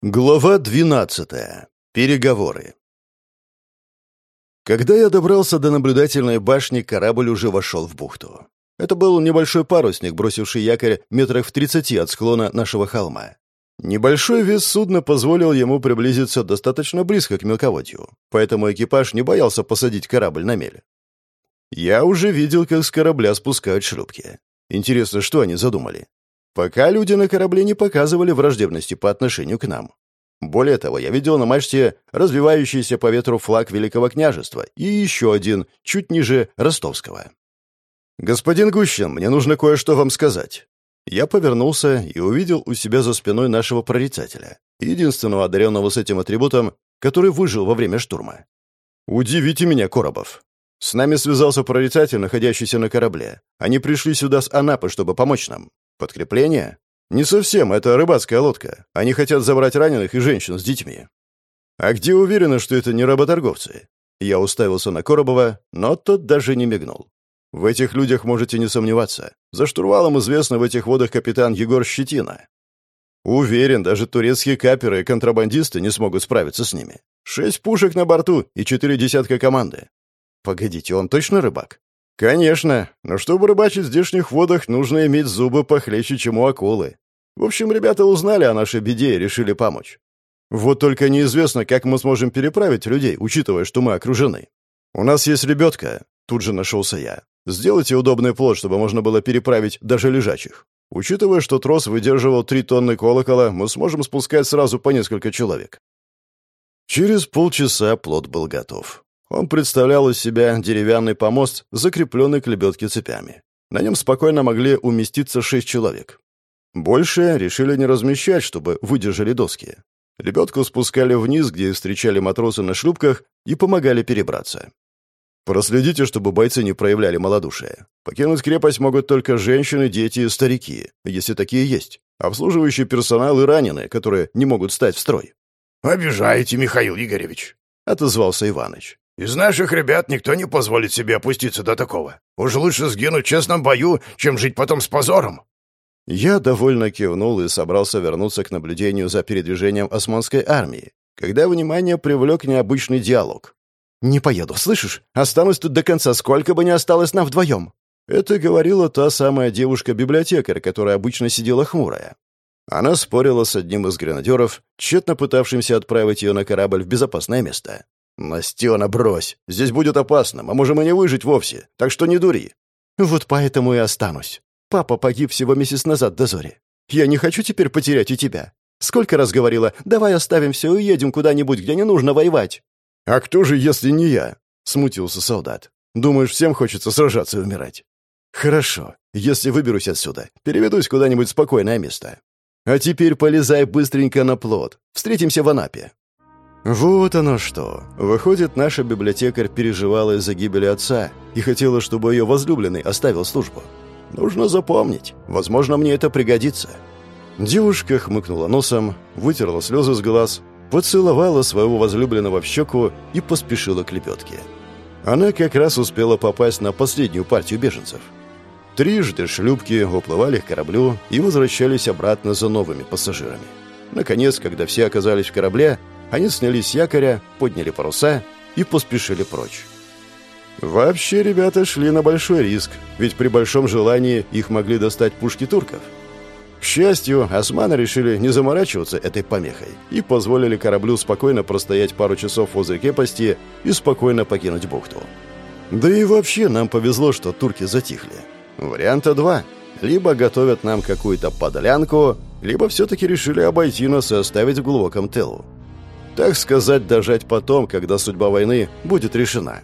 Глава 12. Переговоры. Когда я добрался до наблюдательной башни, корабль уже вошел в бухту. Это был небольшой парусник, бросивший якорь метрах в 30 от склона нашего холма. Небольшой вес судна позволил ему приблизиться достаточно близко к мелководью, поэтому экипаж не боялся посадить корабль на мель. Я уже видел, как с корабля спускают шлюпки. Интересно, что они задумали? Пока люди на корабле не показывали враждебности по отношению к нам. Более того, я видел на мачте развивающийся по ветру флаг Великого княжества и еще один, чуть ниже ростовского. «Господин Гущин, мне нужно кое-что вам сказать». Я повернулся и увидел у себя за спиной нашего прорицателя, единственного одаренного с этим атрибутом, который выжил во время штурма. «Удивите меня, Коробов. С нами связался прорицатель, находящийся на корабле. Они пришли сюда с Анапы, чтобы помочь нам. Подкрепление? Не совсем, это рыбацкая лодка. Они хотят забрать раненых и женщин с детьми. А где уверены, что это не работорговцы? Я уставился на Коробова, но тот даже не мигнул. В этих людях можете не сомневаться. За штурвалом известно в этих водах капитан Егор Щетина. Уверен, даже турецкие каперы и контрабандисты не смогут справиться с ними. Шесть пушек на борту и четыре десятка команды. Погодите, он точно рыбак? «Конечно, но чтобы рыбачить в здешних водах, нужно иметь зубы похлеще, чем у акулы. В общем, ребята узнали о нашей беде и решили помочь. Вот только неизвестно, как мы сможем переправить людей, учитывая, что мы окружены. У нас есть лебедка, тут же нашелся я. Сделайте удобный плод, чтобы можно было переправить даже лежачих. Учитывая, что трос выдерживал три тонны колокола, мы сможем спускать сразу по несколько человек. Через полчаса плод был готов. Он представлял из себя деревянный помост, закрепленный к лебедке цепями. На нем спокойно могли уместиться шесть человек. Больше решили не размещать, чтобы выдержали доски. Лебедку спускали вниз, где встречали матросы на шлюпках и помогали перебраться. Проследите, чтобы бойцы не проявляли малодушие. Покинуть крепость могут только женщины, дети и старики, если такие есть. Обслуживающий персонал и раненые, которые не могут стать в строй. «Обижаете, Михаил Игоревич», — отозвался Иваныч. Из наших ребят никто не позволит себе опуститься до такого. Уж лучше сгинуть в честном бою, чем жить потом с позором». Я довольно кивнул и собрался вернуться к наблюдению за передвижением османской армии, когда внимание привлек необычный диалог. «Не поеду, слышишь? Останусь тут до конца, сколько бы ни осталось нам вдвоем». Это говорила та самая девушка-библиотекарь, которая обычно сидела хмурая. Она спорила с одним из гренадеров, тщетно пытавшимся отправить ее на корабль в безопасное место. «Настена, брось! Здесь будет опасно, мы можем и не выжить вовсе, так что не дури!» «Вот поэтому и останусь. Папа погиб всего месяц назад в дозоре. Я не хочу теперь потерять и тебя. Сколько раз говорила, давай оставим все и уедем куда-нибудь, где не нужно воевать». «А кто же, если не я?» — смутился солдат. «Думаешь, всем хочется сражаться и умирать?» «Хорошо. Если выберусь отсюда, переведусь куда-нибудь в спокойное место. А теперь полезай быстренько на плот. Встретимся в Анапе. Вот оно что. Выходит, наша библиотекарь переживала из-за гибели отца и хотела, чтобы ее возлюбленный оставил службу. Нужно запомнить. Возможно, мне это пригодится. Девушка хмыкнула носом, вытерла слезы с глаз, поцеловала своего возлюбленного в щеку и поспешила к лебедке. Она как раз успела попасть на последнюю партию беженцев. Трижды шлюпки уплывали к кораблю и возвращались обратно за новыми пассажирами. Наконец, когда все оказались в корабле, они снялись с якоря, подняли паруса и поспешили прочь. Вообще ребята шли на большой риск, ведь при большом желании их могли достать пушки турков. К счастью, османы решили не заморачиваться этой помехой и позволили кораблю спокойно простоять пару часов возле крепости и спокойно покинуть бухту. Да и вообще нам повезло, что турки затихли. Варианта два. Либо готовят нам какую-то подлянку, либо все-таки решили обойти нас и оставить в глубоком тылу. Так сказать, дожать потом, когда судьба войны будет решена.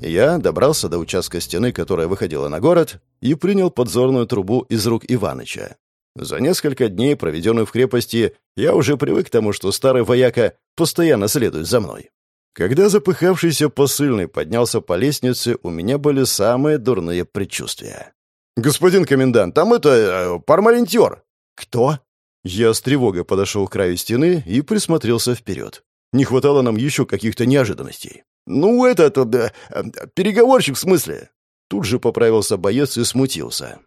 Я добрался до участка стены, которая выходила на город, и принял подзорную трубу из рук Иваныча. За несколько дней, проведенных в крепости, я уже привык к тому, что старый вояка постоянно следует за мной. Когда запыхавшийся посыльный поднялся по лестнице, у меня были самые дурные предчувствия. «Господин комендант, там это... Э, пармалентер!» «Кто?» Я с тревогой подошел к краю стены и присмотрелся вперед. Не хватало нам еще каких-то неожиданностей. «Ну, этот... Э, э, переговорщик в смысле?» Тут же поправился боец и смутился.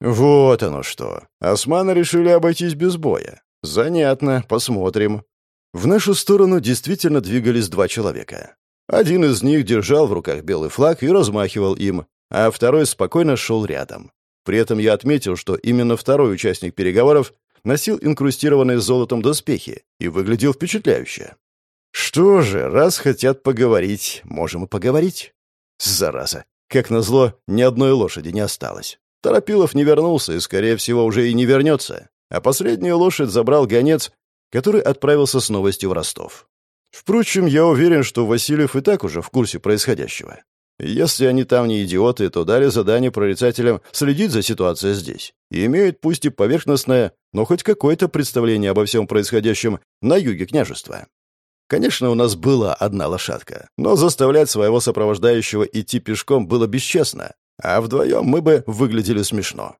«Вот оно что. Османы решили обойтись без боя. Занятно, посмотрим. В нашу сторону действительно двигались два человека. Один из них держал в руках белый флаг и размахивал им, а второй спокойно шел рядом. При этом я отметил, что именно второй участник переговоров носил инкрустированные золотом доспехи и выглядел впечатляюще. Что же, раз хотят поговорить, можем и поговорить. Зараза. Как назло, ни одной лошади не осталось. Торопилов не вернулся и, скорее всего, уже и не вернется. А последнюю лошадь забрал гонец, который отправился с новостью в Ростов. Впрочем, я уверен, что Васильев и так уже в курсе происходящего. Если они там не идиоты, то дали задание прорицателям следить за ситуацией здесь и имеют пусть и поверхностное, но хоть какое-то представление обо всем происходящем на юге княжества. Конечно, у нас была одна лошадка, но заставлять своего сопровождающего идти пешком было бесчестно, а вдвоем мы бы выглядели смешно.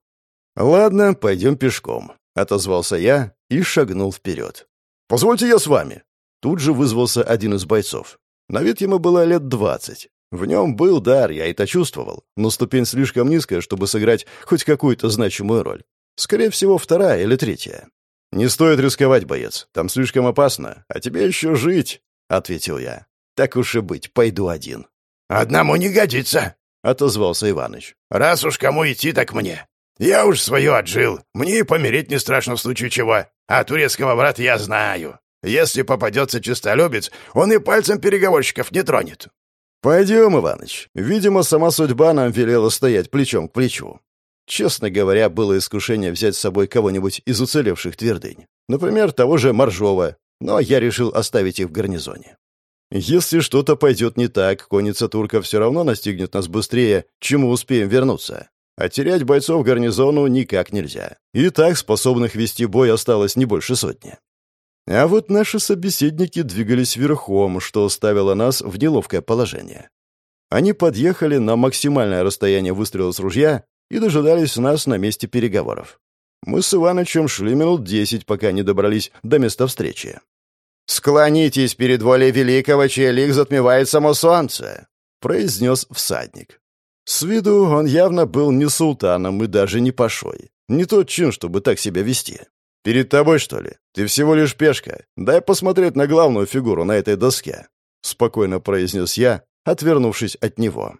«Ладно, пойдем пешком», — отозвался я и шагнул вперед. «Позвольте я с вами». Тут же вызвался один из бойцов. На вид ему было лет двадцать. В нем был дар, я это чувствовал, но ступень слишком низкая, чтобы сыграть хоть какую-то значимую роль. Скорее всего, вторая или третья. «Не стоит рисковать, боец. Там слишком опасно. А тебе еще жить», — ответил я. «Так уж и быть, пойду один». «Одному не годится», — отозвался Иваныч. «Раз уж кому идти, так мне. Я уж свое отжил. Мне и помереть не страшно в случае чего. А турецкого брата я знаю. Если попадется чистолюбец, он и пальцем переговорщиков не тронет». «Пойдем, Иваныч. Видимо, сама судьба нам велела стоять плечом к плечу. Честно говоря, было искушение взять с собой кого-нибудь из уцелевших твердынь. Например, того же Моржова, но я решил оставить их в гарнизоне. Если что-то пойдет не так, конница турка все равно настигнет нас быстрее, чем мы успеем вернуться. А терять бойцов гарнизону никак нельзя. И так способных вести бой осталось не больше сотни. А вот наши собеседники двигались верхом, что ставило нас в неловкое положение. Они подъехали на максимальное расстояние выстрела с ружья и дожидались нас на месте переговоров. Мы с Иванычем шли минут десять, пока не добрались до места встречи. «Склонитесь перед волей великого, чей лик затмевает само солнце», — произнес всадник. С виду он явно был не султаном и даже не пашой. Не тот чин, чтобы так себя вести. «Перед тобой, что ли? Ты всего лишь пешка. Дай посмотреть на главную фигуру на этой доске», — спокойно произнес я, отвернувшись от него.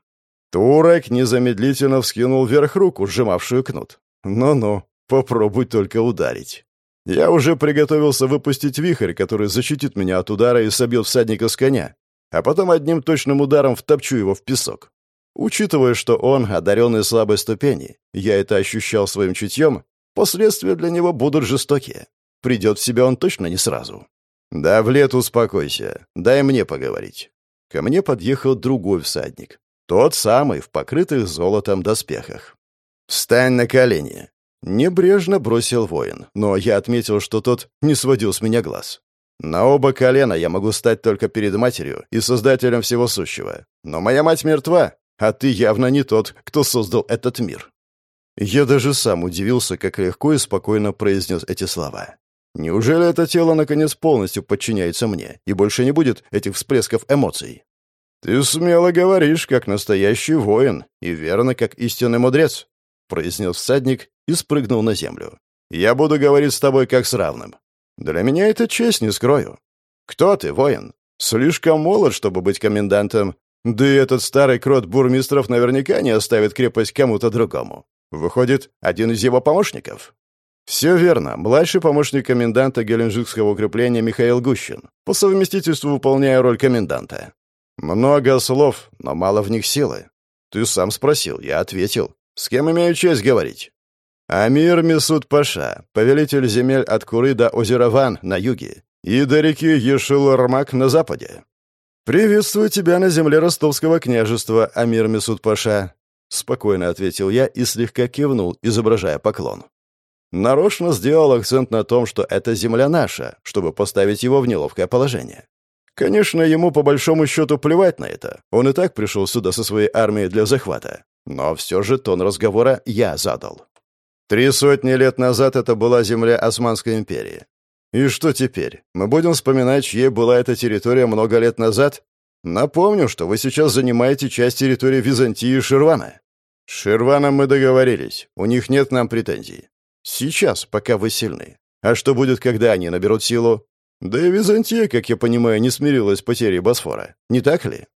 Турок незамедлительно вскинул вверх руку, сжимавшую кнут. «Ну-ну, попробуй только ударить». Я уже приготовился выпустить вихрь, который защитит меня от удара и собьет всадника с коня, а потом одним точным ударом втопчу его в песок. Учитывая, что он одаренный слабой ступени, я это ощущал своим чутьем, последствия для него будут жестокие. Придет в себя он точно не сразу. «Да, в лет успокойся. Дай мне поговорить». Ко мне подъехал другой всадник. Тот самый, в покрытых золотом доспехах. «Встань на колени!» Небрежно бросил воин, но я отметил, что тот не сводил с меня глаз. На оба колена я могу стать только перед матерью и создателем всего сущего. Но моя мать мертва, а ты явно не тот, кто создал этот мир. Я даже сам удивился, как легко и спокойно произнес эти слова. Неужели это тело наконец полностью подчиняется мне и больше не будет этих всплесков эмоций? «Ты смело говоришь, как настоящий воин, и верно, как истинный мудрец», — произнес всадник и спрыгнул на землю. «Я буду говорить с тобой как с равным. Для меня это честь, не скрою. Кто ты, воин? Слишком молод, чтобы быть комендантом. Да и этот старый крот бурмистров наверняка не оставит крепость кому-то другому. Выходит, один из его помощников?» «Все верно. Младший помощник коменданта Геленджикского укрепления Михаил Гущин, по совместительству выполняя роль коменданта. «Много слов, но мало в них силы. Ты сам спросил, я ответил. С кем имею честь говорить?» «Амир Месуд Паша, повелитель земель от Куры до озера Ван на юге и до реки Ешил-Армак на западе. «Приветствую тебя на земле ростовского княжества, Амир Месуд Паша», — спокойно ответил я и слегка кивнул, изображая поклон. Нарочно сделал акцент на том, что это земля наша, чтобы поставить его в неловкое положение. Конечно, ему по большому счету плевать на это. Он и так пришел сюда со своей армией для захвата. Но все же тон разговора я задал. Три сотни лет назад это была земля Османской империи. И что теперь? Мы будем вспоминать, чьей была эта территория много лет назад? Напомню, что вы сейчас занимаете часть территории Византии и Ширвана. С Ширваном мы договорились. У них нет нам претензий. Сейчас, пока вы сильны. А что будет, когда они наберут силу? Да и Византия, как я понимаю, не смирилась с потерей Босфора. Не так ли?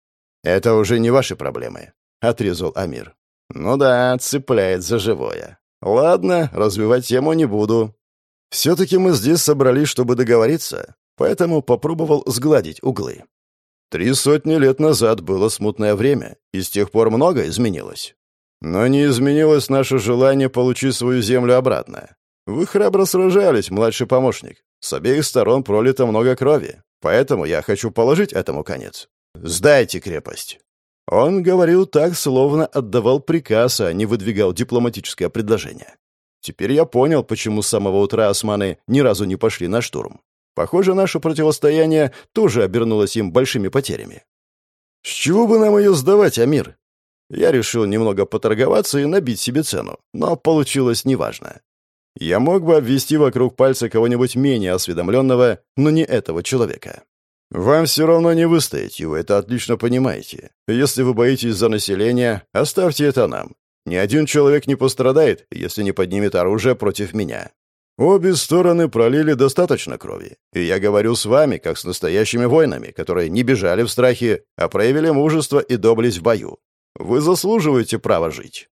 Это уже не ваши проблемы, — отрезал Амир. Ну да, цепляет за живое. Ладно, развивать тему не буду. Все-таки мы здесь собрались, чтобы договориться, поэтому попробовал сгладить углы. Три сотни лет назад было смутное время, и с тех пор многое изменилось. Но не изменилось наше желание получить свою землю обратно. Вы храбро сражались, младший помощник. С обеих сторон пролито много крови, поэтому я хочу положить этому конец. Сдайте крепость». Он говорил так, словно отдавал приказ, а не выдвигал дипломатическое предложение. Теперь я понял, почему с самого утра османы ни разу не пошли на штурм. Похоже, наше противостояние тоже обернулось им большими потерями. С чего бы нам ее сдавать, Амир? Я решил немного поторговаться и набить себе цену, но получилось неважно. Я мог бы обвести вокруг пальца кого-нибудь менее осведомленного, но не этого человека. Вам все равно не выстоять, и вы это отлично понимаете. Если вы боитесь за население, оставьте это нам. Ни один человек не пострадает, если не поднимет оружие против меня. Обе стороны пролили достаточно крови, и я говорю с вами, как с настоящими воинами, которые не бежали в страхе, а проявили мужество и доблесть в бою. Вы заслуживаете права жить».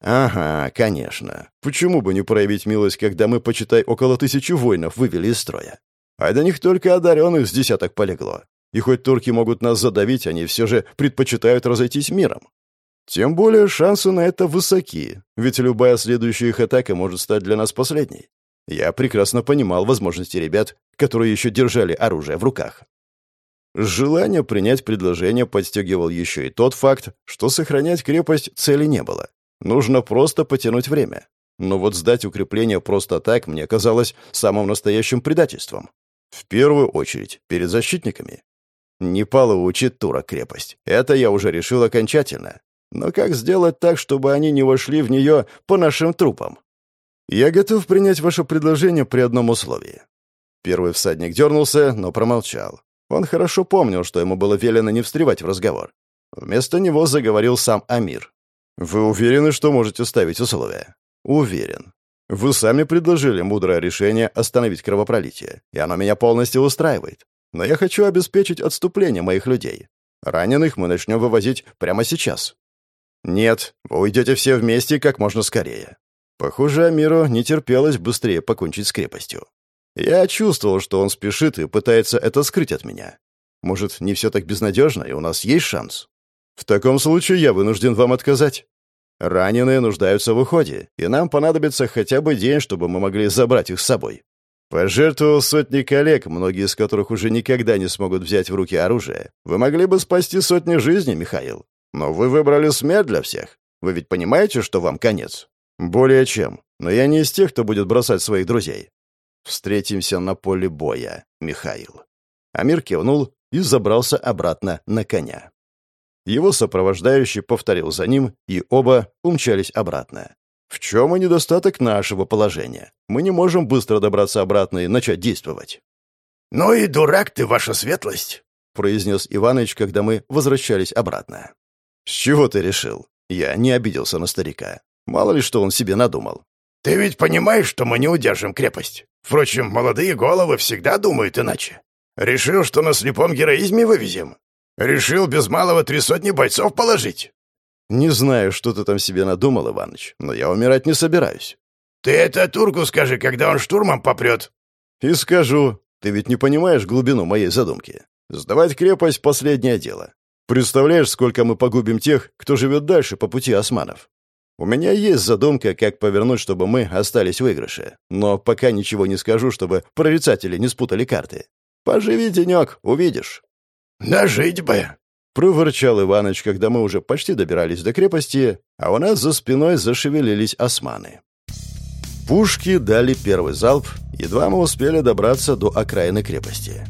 «Ага, конечно. Почему бы не проявить милость, когда мы, почитай, около тысячи воинов вывели из строя? А до них только одаренных с десяток полегло. И хоть турки могут нас задавить, они все же предпочитают разойтись миром. Тем более шансы на это высоки, ведь любая следующая их атака может стать для нас последней. Я прекрасно понимал возможности ребят, которые еще держали оружие в руках. Желание принять предложение подстегивал еще и тот факт, что сохранять крепость цели не было. Нужно просто потянуть время. Но вот сдать укрепление просто так мне казалось самым настоящим предательством. В первую очередь, перед защитниками. Не получит Тура крепость. Это я уже решил окончательно. Но как сделать так, чтобы они не вошли в нее по нашим трупам? Я готов принять ваше предложение при одном условии. Первый всадник дернулся, но промолчал. Он хорошо помнил, что ему было велено не встревать в разговор. Вместо него заговорил сам Амир. «Вы уверены, что можете ставить условия?» «Уверен. Вы сами предложили мудрое решение остановить кровопролитие, и оно меня полностью устраивает. Но я хочу обеспечить отступление моих людей. Раненых мы начнем вывозить прямо сейчас. Нет, вы уйдете все вместе как можно скорее. Похоже, Амиру не терпелось быстрее покончить с крепостью. Я чувствовал, что он спешит и пытается это скрыть от меня. Может, не все так безнадежно, и у нас есть шанс? В таком случае я вынужден вам отказать. Раненые нуждаются в уходе, и нам понадобится хотя бы день, чтобы мы могли забрать их с собой. Пожертвовал сотни коллег, многие из которых уже никогда не смогут взять в руки оружие. Вы могли бы спасти сотни жизней, Михаил. Но вы выбрали смерть для всех. Вы ведь понимаете, что вам конец? Более чем. Но я не из тех, кто будет бросать своих друзей. Встретимся на поле боя, Михаил. Амир кивнул и забрался обратно на коня. Его сопровождающий повторил за ним, и оба умчались обратно. В чем и недостаток нашего положения? Мы не можем быстро добраться обратно и начать действовать. «Ну и дурак ты, ваша светлость!» — произнес Иваныч, когда мы возвращались обратно. «С чего ты решил?» Я не обиделся на старика. Мало ли что он себе надумал. «Ты ведь понимаешь, что мы не удержим крепость? Впрочем, молодые головы всегда думают иначе. Решил, что на слепом героизме вывезем. Решил без малого три сотни бойцов положить. Не знаю, что ты там себе надумал, Иваныч, но я умирать не собираюсь. Ты это турку скажи, когда он штурмом попрет. И скажу. Ты ведь не понимаешь глубину моей задумки. Сдавать крепость — последнее дело. Представляешь, сколько мы погубим тех, кто живет дальше по пути османов? У меня есть задумка, как повернуть, чтобы мы остались в выигрыше. Но пока ничего не скажу, чтобы прорицатели не спутали карты. Поживи денек, увидишь. «Нажить бы!» — проворчал Иваныч, когда мы уже почти добирались до крепости, а у нас за спиной зашевелились османы. Пушки дали первый залп, едва мы успели добраться до окраины крепости.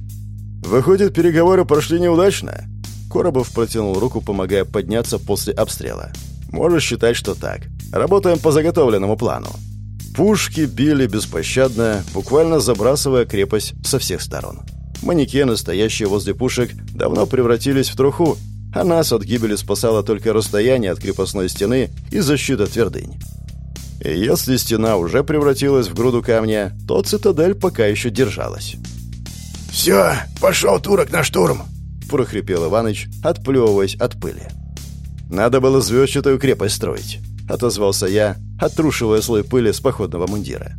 «Выходит, переговоры прошли неудачно?» Коробов протянул руку, помогая подняться после обстрела. «Можешь считать, что так. Работаем по заготовленному плану». Пушки били беспощадно, буквально забрасывая крепость со всех сторон. Манекены, стоящие возле пушек, давно превратились в труху, а нас от гибели спасало только расстояние от крепостной стены и защита твердынь. И если стена уже превратилась в груду камня, то цитадель пока еще держалась. «Все, пошел турок на штурм!» — прохрипел Иваныч, отплевываясь от пыли. «Надо было звездчатую крепость строить», — отозвался я, отрушивая слой пыли с походного мундира.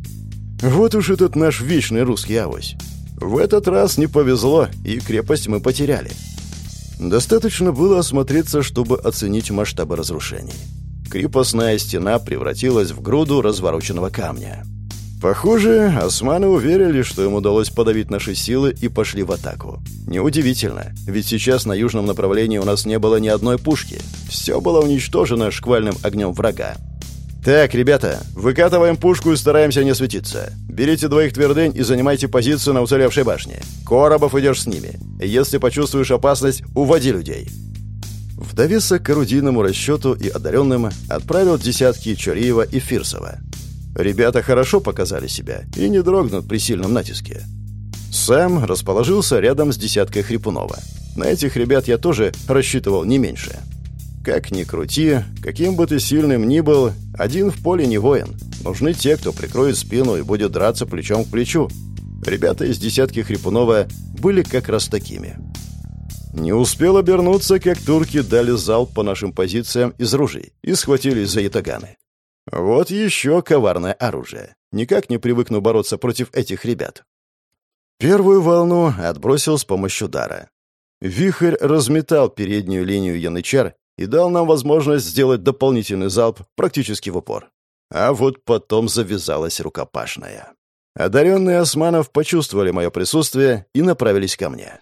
«Вот уж этот наш вечный русский авось. В этот раз не повезло, и крепость мы потеряли. Достаточно было осмотреться, чтобы оценить масштабы разрушений. Крепостная стена превратилась в груду развороченного камня. Похоже, османы уверили, что им удалось подавить наши силы и пошли в атаку. Неудивительно, ведь сейчас на южном направлении у нас не было ни одной пушки. Все было уничтожено шквальным огнем врага. «Так, ребята, выкатываем пушку и стараемся не светиться. Берите двоих твердынь и занимайте позицию на уцелевшей башне. Коробов идешь с ними. Если почувствуешь опасность, уводи людей». В довесок к орудийному расчету и одаренным отправил десятки Чуриева и Фирсова. Ребята хорошо показали себя и не дрогнут при сильном натиске. Сэм расположился рядом с десяткой Хрипунова. На этих ребят я тоже рассчитывал не меньше. Как ни крути, каким бы ты сильным ни был, один в поле не воин. Нужны те, кто прикроет спину и будет драться плечом к плечу. Ребята из десятки Хрипунова были как раз такими. Не успел обернуться, как турки дали залп по нашим позициям из ружей и схватились за ятаганы. Вот еще коварное оружие. Никак не привыкну бороться против этих ребят. Первую волну отбросил с помощью дара. Вихрь разметал переднюю линию янычар и дал нам возможность сделать дополнительный залп практически в упор. А вот потом завязалась рукопашная. Одаренные османов почувствовали мое присутствие и направились ко мне.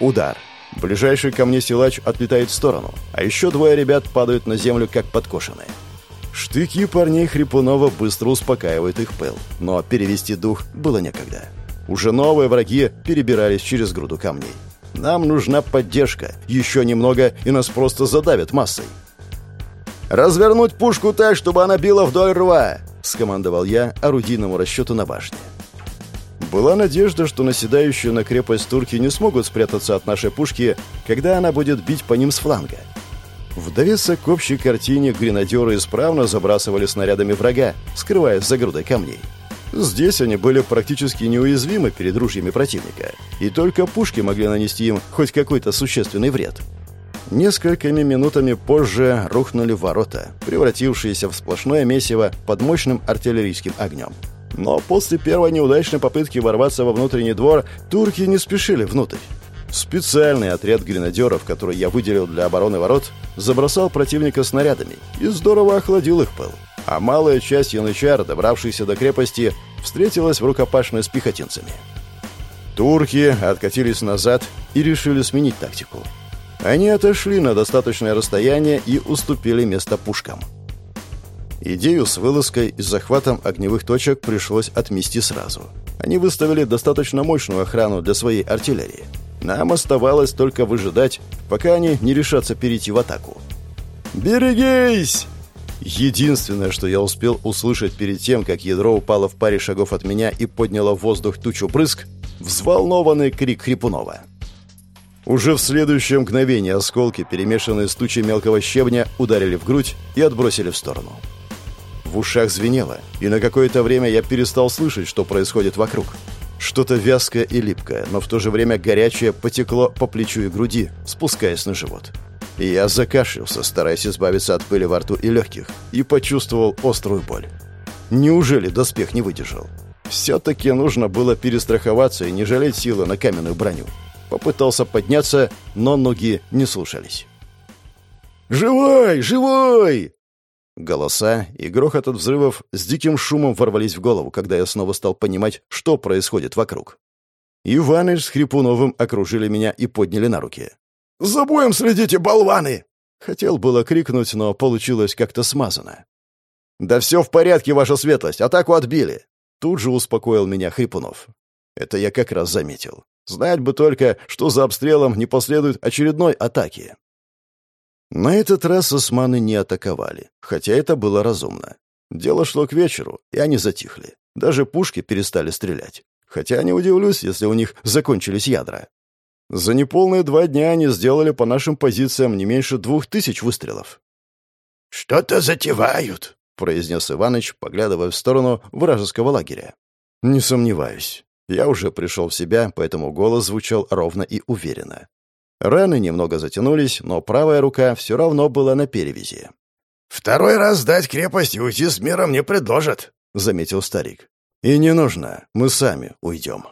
Удар. Ближайший ко мне силач отлетает в сторону, а еще двое ребят падают на землю как подкошенные. Штыки парней Хрипунова быстро успокаивают их пыл, но перевести дух было некогда. Уже новые враги перебирались через груду камней. Нам нужна поддержка. Еще немного, и нас просто задавят массой. «Развернуть пушку так, чтобы она била вдоль рва!» — скомандовал я орудийному расчету на башне. Была надежда, что наседающие на крепость турки не смогут спрятаться от нашей пушки, когда она будет бить по ним с фланга. В довесок к общей картине гренадеры исправно забрасывали снарядами врага, скрываясь за грудой камней. Здесь они были практически неуязвимы перед ружьями противника, и только пушки могли нанести им хоть какой-то существенный вред. Несколькими минутами позже рухнули ворота, превратившиеся в сплошное месиво под мощным артиллерийским огнем. Но после первой неудачной попытки ворваться во внутренний двор турки не спешили внутрь. Специальный отряд гренадеров, который я выделил для обороны ворот, забросал противника снарядами и здорово охладил их пыл. А малая часть янычар, добравшаяся до крепости, встретилась в рукопашной с пехотинцами. Турки откатились назад и решили сменить тактику. Они отошли на достаточное расстояние и уступили место пушкам. Идею с вылазкой и захватом огневых точек пришлось отмести сразу. Они выставили достаточно мощную охрану для своей артиллерии – нам оставалось только выжидать, пока они не решатся перейти в атаку. «Берегись!» Единственное, что я успел услышать перед тем, как ядро упало в паре шагов от меня и подняло в воздух тучу брызг, взволнованный крик Хрипунова. Уже в следующее мгновение осколки, перемешанные с тучей мелкого щебня, ударили в грудь и отбросили в сторону. В ушах звенело, и на какое-то время я перестал слышать, что происходит вокруг. Что-то вязкое и липкое, но в то же время горячее потекло по плечу и груди, спускаясь на живот. Я закашлялся, стараясь избавиться от пыли во рту и легких, и почувствовал острую боль. Неужели доспех не выдержал? Все-таки нужно было перестраховаться и не жалеть силы на каменную броню. Попытался подняться, но ноги не слушались. «Живой! Живой!» Голоса и грохот от взрывов с диким шумом ворвались в голову, когда я снова стал понимать, что происходит вокруг. Иваныч с Хрипуновым окружили меня и подняли на руки. «За боем следите, болваны!» Хотел было крикнуть, но получилось как-то смазано. «Да все в порядке, ваша светлость, атаку отбили!» Тут же успокоил меня Хрипунов. Это я как раз заметил. Знать бы только, что за обстрелом не последует очередной атаки. На этот раз османы не атаковали, хотя это было разумно. Дело шло к вечеру, и они затихли. Даже пушки перестали стрелять. Хотя не удивлюсь, если у них закончились ядра. За неполные два дня они сделали по нашим позициям не меньше двух тысяч выстрелов. «Что-то затевают», — произнес Иваныч, поглядывая в сторону вражеского лагеря. «Не сомневаюсь. Я уже пришел в себя, поэтому голос звучал ровно и уверенно. Раны немного затянулись, но правая рука все равно была на перевязи. «Второй раз сдать крепость и уйти с миром не предложат», — заметил старик. «И не нужно. Мы сами уйдем».